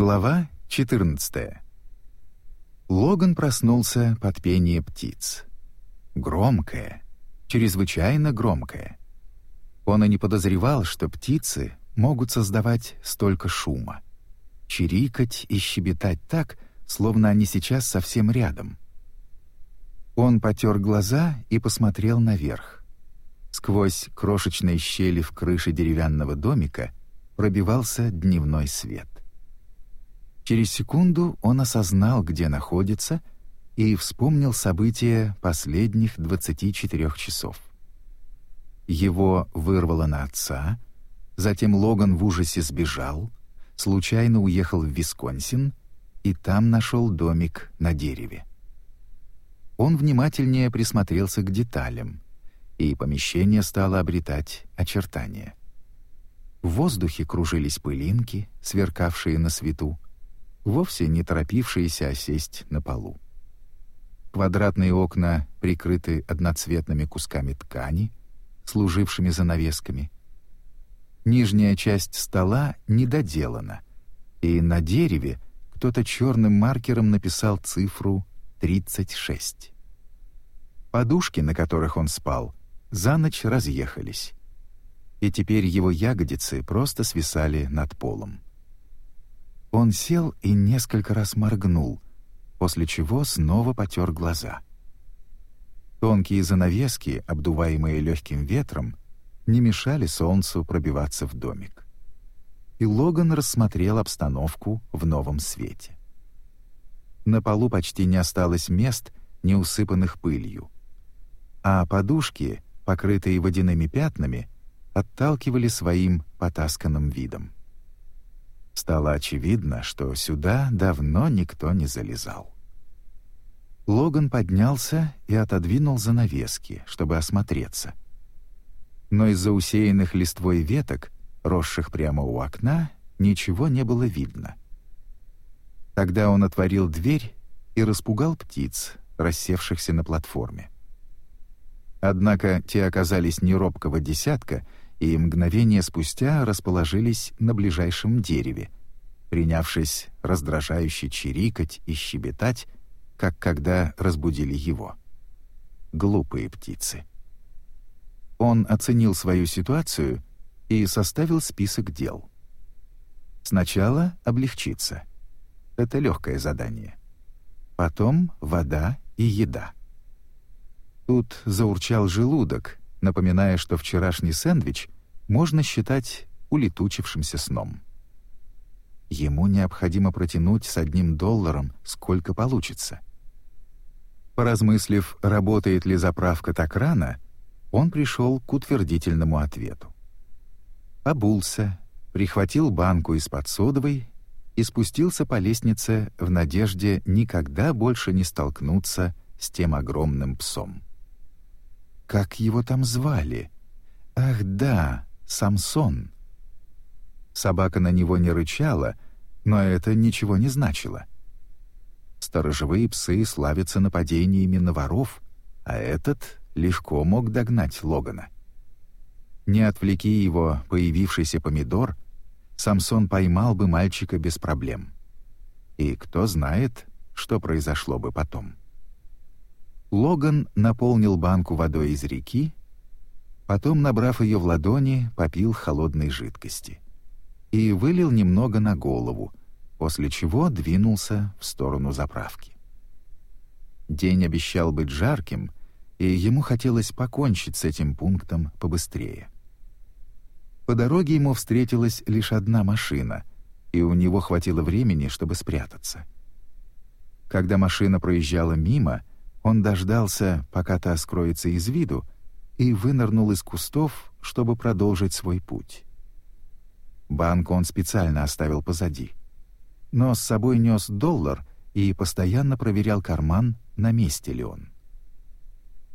Глава 14. Логан проснулся под пение птиц. Громкое, чрезвычайно громкое. Он и не подозревал, что птицы могут создавать столько шума. Чирикать и щебетать так, словно они сейчас совсем рядом. Он потер глаза и посмотрел наверх. Сквозь крошечные щели в крыше деревянного домика пробивался дневной свет. Через секунду он осознал, где находится, и вспомнил события последних 24 часов. Его вырвало на отца, затем Логан в ужасе сбежал, случайно уехал в Висконсин и там нашел домик на дереве. Он внимательнее присмотрелся к деталям, и помещение стало обретать очертания. В воздухе кружились пылинки, сверкавшие на свету, вовсе не торопившиеся осесть на полу. Квадратные окна прикрыты одноцветными кусками ткани, служившими занавесками. Нижняя часть стола недоделана, и на дереве кто-то черным маркером написал цифру 36. Подушки, на которых он спал, за ночь разъехались, и теперь его ягодицы просто свисали над полом. Он сел и несколько раз моргнул, после чего снова потер глаза. Тонкие занавески, обдуваемые легким ветром, не мешали солнцу пробиваться в домик. И Логан рассмотрел обстановку в новом свете. На полу почти не осталось мест, не усыпанных пылью. А подушки, покрытые водяными пятнами, отталкивали своим потасканным видом. Стало очевидно, что сюда давно никто не залезал. Логан поднялся и отодвинул занавески, чтобы осмотреться. Но из-за усеянных листвой веток, росших прямо у окна, ничего не было видно. Тогда он отворил дверь и распугал птиц, рассевшихся на платформе. Однако те оказались не робкого десятка и мгновение спустя расположились на ближайшем дереве, принявшись раздражающе чирикать и щебетать, как когда разбудили его. Глупые птицы. Он оценил свою ситуацию и составил список дел. Сначала облегчиться. Это легкое задание. Потом вода и еда. Тут заурчал желудок, напоминая, что вчерашний сэндвич можно считать улетучившимся сном. Ему необходимо протянуть с одним долларом, сколько получится. Поразмыслив, работает ли заправка так рано, он пришел к утвердительному ответу. Обулся, прихватил банку из-под содовой и спустился по лестнице в надежде никогда больше не столкнуться с тем огромным псом. Как его там звали? Ах да, Самсон. Собака на него не рычала, но это ничего не значило. Сторожевые псы славятся нападениями на воров, а этот легко мог догнать Логана. Не отвлеки его появившийся помидор, Самсон поймал бы мальчика без проблем. И кто знает, что произошло бы потом. Логан наполнил банку водой из реки, потом, набрав ее в ладони, попил холодной жидкости и вылил немного на голову, после чего двинулся в сторону заправки. День обещал быть жарким, и ему хотелось покончить с этим пунктом побыстрее. По дороге ему встретилась лишь одна машина, и у него хватило времени, чтобы спрятаться. Когда машина проезжала мимо, он дождался, пока та скроется из виду, и вынырнул из кустов, чтобы продолжить свой путь. Банк он специально оставил позади. Но с собой нес доллар и постоянно проверял карман, на месте ли он.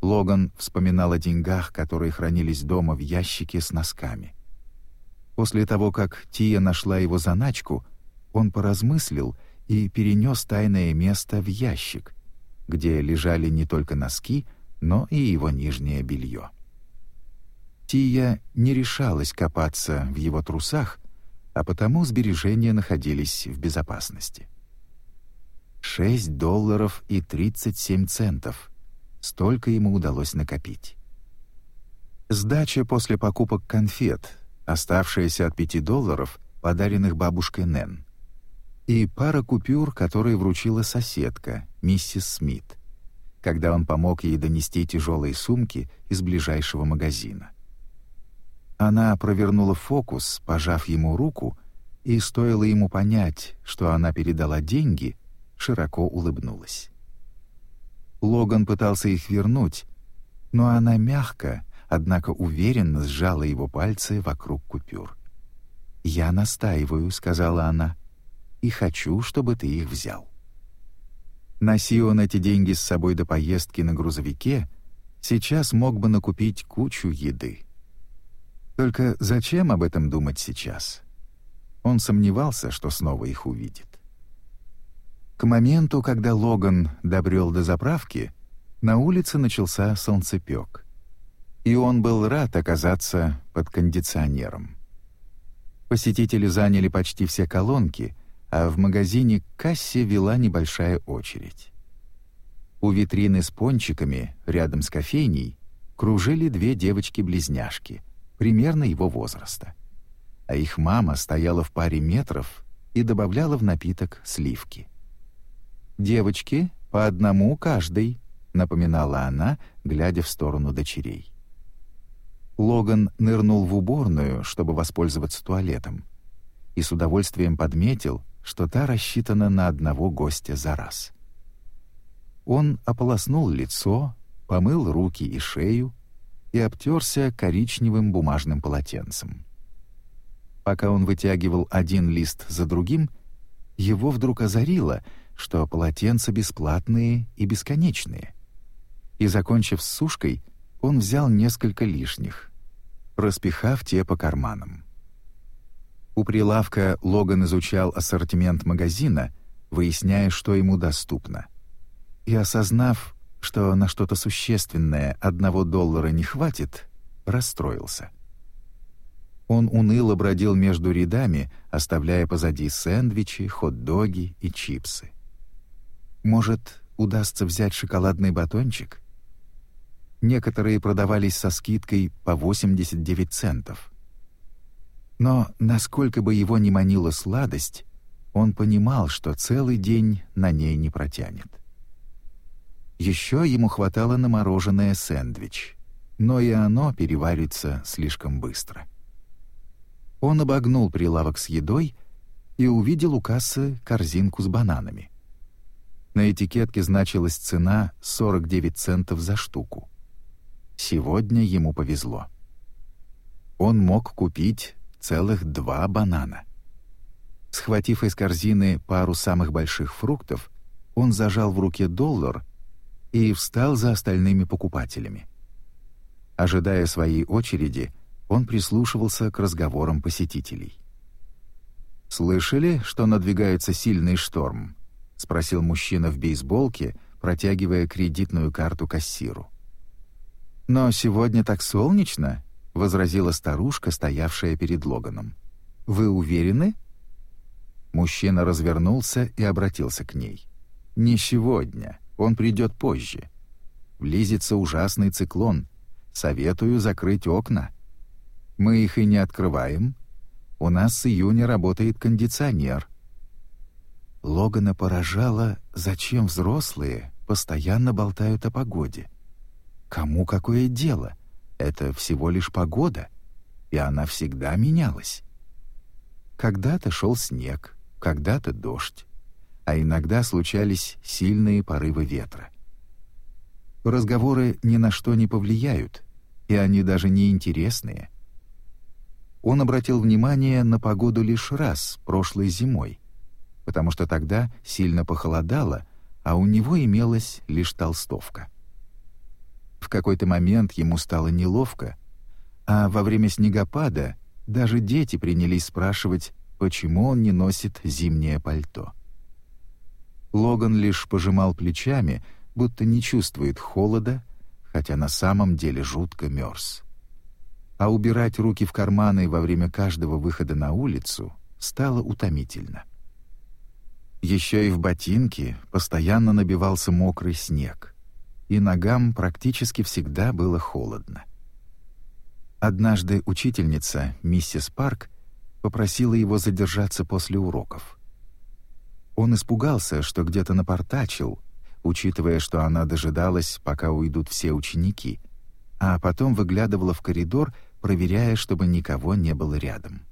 Логан вспоминал о деньгах, которые хранились дома в ящике с носками. После того, как Тия нашла его заначку, он поразмыслил и перенес тайное место в ящик, где лежали не только носки, но и его нижнее белье. Тия не решалась копаться в его трусах, а потому сбережения находились в безопасности. 6 долларов и 37 центов. Столько ему удалось накопить. Сдача после покупок конфет, оставшаяся от 5 долларов, подаренных бабушкой Нэн. И пара купюр, которые вручила соседка, миссис Смит, когда он помог ей донести тяжелые сумки из ближайшего магазина. Она провернула фокус, пожав ему руку, и стоило ему понять, что она передала деньги, широко улыбнулась. Логан пытался их вернуть, но она мягко, однако уверенно сжала его пальцы вокруг купюр. «Я настаиваю», — сказала она, — «и хочу, чтобы ты их взял». Носи он эти деньги с собой до поездки на грузовике, сейчас мог бы накупить кучу еды. Только зачем об этом думать сейчас? Он сомневался, что снова их увидит. К моменту, когда Логан добрел до заправки, на улице начался солнцепек. И он был рад оказаться под кондиционером. Посетители заняли почти все колонки, а в магазине к кассе вела небольшая очередь. У витрины с пончиками, рядом с кофейней, кружили две девочки-близняшки — примерно его возраста. А их мама стояла в паре метров и добавляла в напиток сливки. «Девочки, по одному каждой», — напоминала она, глядя в сторону дочерей. Логан нырнул в уборную, чтобы воспользоваться туалетом, и с удовольствием подметил, что та рассчитана на одного гостя за раз. Он ополоснул лицо, помыл руки и шею, и обтерся коричневым бумажным полотенцем. Пока он вытягивал один лист за другим, его вдруг озарило, что полотенца бесплатные и бесконечные. И, закончив с сушкой, он взял несколько лишних, распихав те по карманам. У прилавка Логан изучал ассортимент магазина, выясняя, что ему доступно. И, осознав, что на что-то существенное одного доллара не хватит, расстроился. Он уныло бродил между рядами, оставляя позади сэндвичи, хот-доги и чипсы. Может, удастся взять шоколадный батончик? Некоторые продавались со скидкой по 89 центов. Но насколько бы его ни манила сладость, он понимал, что целый день на ней не протянет. Еще ему хватало на мороженое сэндвич, но и оно переварится слишком быстро. Он обогнул прилавок с едой и увидел у кассы корзинку с бананами. На этикетке значилась цена 49 центов за штуку. Сегодня ему повезло. Он мог купить целых два банана. Схватив из корзины пару самых больших фруктов, он зажал в руке доллар и встал за остальными покупателями. Ожидая своей очереди, он прислушивался к разговорам посетителей. «Слышали, что надвигается сильный шторм?» — спросил мужчина в бейсболке, протягивая кредитную карту кассиру. «Но сегодня так солнечно», — возразила старушка, стоявшая перед Логаном. «Вы уверены?» Мужчина развернулся и обратился к ней. «Не сегодня. Он придет позже. Близится ужасный циклон. Советую закрыть окна. Мы их и не открываем. У нас с июня работает кондиционер. Логана поражало, зачем взрослые постоянно болтают о погоде. Кому какое дело? Это всего лишь погода, и она всегда менялась. Когда-то шел снег, когда-то дождь а иногда случались сильные порывы ветра. Разговоры ни на что не повлияют, и они даже не интересные. Он обратил внимание на погоду лишь раз, прошлой зимой, потому что тогда сильно похолодало, а у него имелась лишь толстовка. В какой-то момент ему стало неловко, а во время снегопада даже дети принялись спрашивать, почему он не носит зимнее пальто. Логан лишь пожимал плечами, будто не чувствует холода, хотя на самом деле жутко мерз. А убирать руки в карманы во время каждого выхода на улицу стало утомительно. Еще и в ботинки постоянно набивался мокрый снег, и ногам практически всегда было холодно. Однажды учительница, миссис Парк, попросила его задержаться после уроков. Он испугался, что где-то напортачил, учитывая, что она дожидалась, пока уйдут все ученики, а потом выглядывала в коридор, проверяя, чтобы никого не было рядом.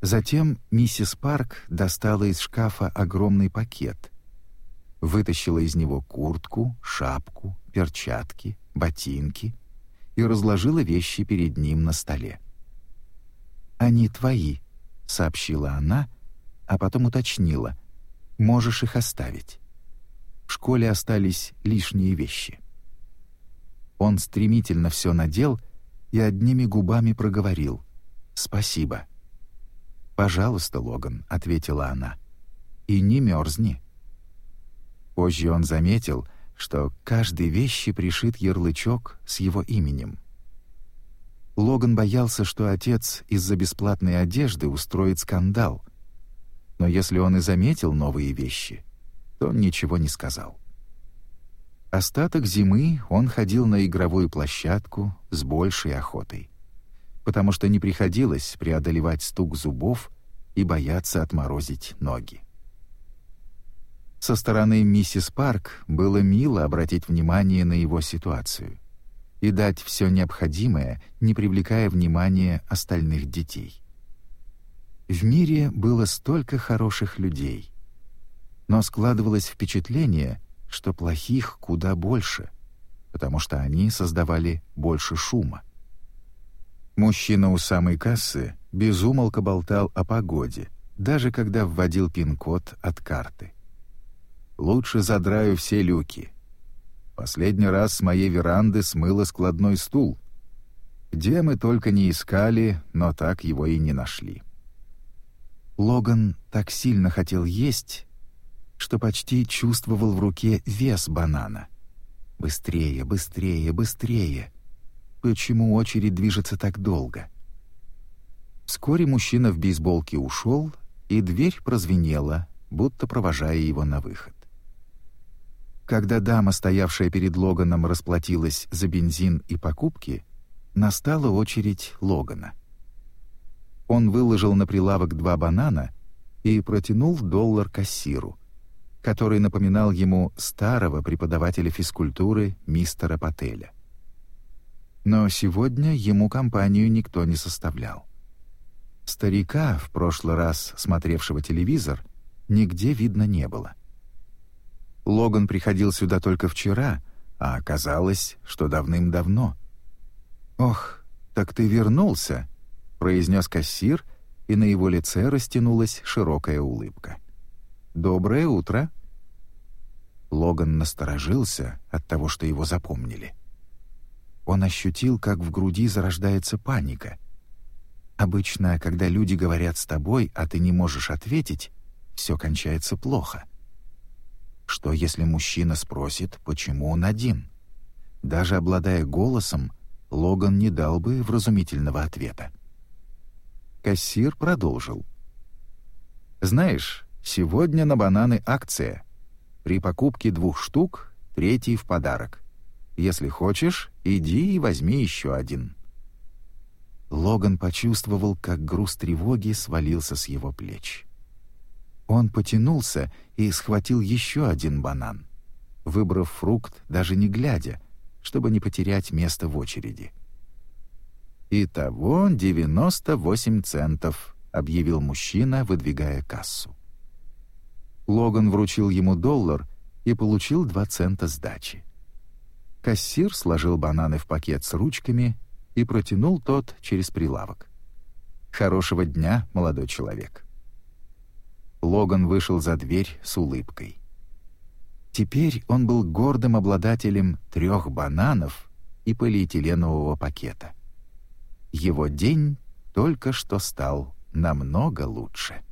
Затем миссис Парк достала из шкафа огромный пакет, вытащила из него куртку, шапку, перчатки, ботинки и разложила вещи перед ним на столе. «Они твои», — сообщила она, а потом уточнила. «Можешь их оставить. В школе остались лишние вещи». Он стремительно все надел и одними губами проговорил «Спасибо». «Пожалуйста, Логан», — ответила она. «И не мерзни». Позже он заметил, что каждой вещи пришит ярлычок с его именем. Логан боялся, что отец из-за бесплатной одежды устроит скандал. Но если он и заметил новые вещи, то он ничего не сказал. Остаток зимы он ходил на игровую площадку с большей охотой потому что не приходилось преодолевать стук зубов и бояться отморозить ноги. Со стороны миссис Парк было мило обратить внимание на его ситуацию и дать все необходимое, не привлекая внимания остальных детей. В мире было столько хороших людей, но складывалось впечатление, что плохих куда больше, потому что они создавали больше шума. Мужчина у самой кассы безумолко болтал о погоде, даже когда вводил пин-код от карты. «Лучше задраю все люки. Последний раз с моей веранды смыло складной стул. Где мы только не искали, но так его и не нашли». Логан так сильно хотел есть, что почти чувствовал в руке вес банана. «Быстрее, быстрее, быстрее!» Почему очередь движется так долго? Вскоре мужчина в бейсболке ушел, и дверь прозвенела, будто провожая его на выход. Когда дама, стоявшая перед Логаном, расплатилась за бензин и покупки, настала очередь Логана. Он выложил на прилавок два банана и протянул доллар кассиру, который напоминал ему старого преподавателя физкультуры мистера Пателя. Но сегодня ему компанию никто не составлял. Старика, в прошлый раз смотревшего телевизор, нигде видно не было. Логан приходил сюда только вчера, а оказалось, что давным-давно. «Ох, так ты вернулся», — произнес кассир, и на его лице растянулась широкая улыбка. «Доброе утро». Логан насторожился от того, что его запомнили он ощутил, как в груди зарождается паника. Обычно, когда люди говорят с тобой, а ты не можешь ответить, все кончается плохо. Что если мужчина спросит, почему он один? Даже обладая голосом, Логан не дал бы вразумительного ответа. Кассир продолжил. «Знаешь, сегодня на бананы акция. При покупке двух штук третий в подарок. Если хочешь, иди и возьми еще один». Логан почувствовал, как груз тревоги свалился с его плеч. Он потянулся и схватил еще один банан, выбрав фрукт, даже не глядя, чтобы не потерять место в очереди. «Итого 98 центов», — объявил мужчина, выдвигая кассу. Логан вручил ему доллар и получил 2 цента сдачи. Кассир сложил бананы в пакет с ручками и протянул тот через прилавок. «Хорошего дня, молодой человек». Логан вышел за дверь с улыбкой. Теперь он был гордым обладателем трех бананов и полиэтиленового пакета. Его день только что стал намного лучше.